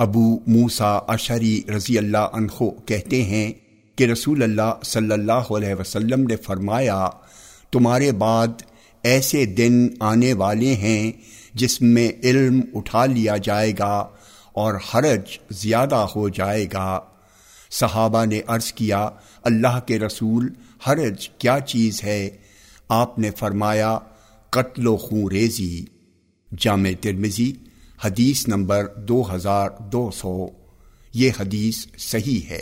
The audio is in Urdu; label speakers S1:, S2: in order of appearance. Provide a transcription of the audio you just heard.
S1: ابو موسا اشری رضی اللہ عنہ کہتے ہیں کہ رسول اللہ صلی اللہ علیہ وسلم نے فرمایا، تمہارے بعد ایسے دن آنے والے ہیں جس میں علم اٹھا لیا جائے گا اور حرج زیادہ ہو جائے گا۔ صحابہ نے عرض کیا، اللہ کے رسول، حرج کیا چیز ہے؟ آپ نے فرمایا، قتل و خون ریزی۔ جامع ترمزی حدیث نمبر دو ہزار دو سو۔ یہ حدیث صحیح ہے۔